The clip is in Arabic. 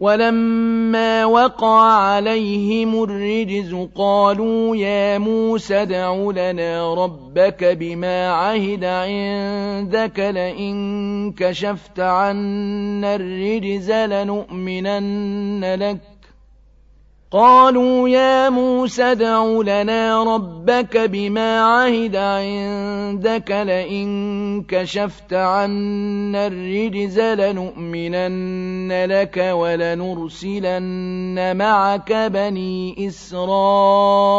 ولما وقع عليهم الرجز قالوا يا موسى ادْعُ لنا ربك بما عهد عندك لئن كشفت عنا الرجز لنؤمنن لك. قالوا يا موسى ادْعُ لنا ربك بما عهد عندك لئن كشفت عنا الرجز لنؤمنن لك ولنرسلن معك بني إسرائيل.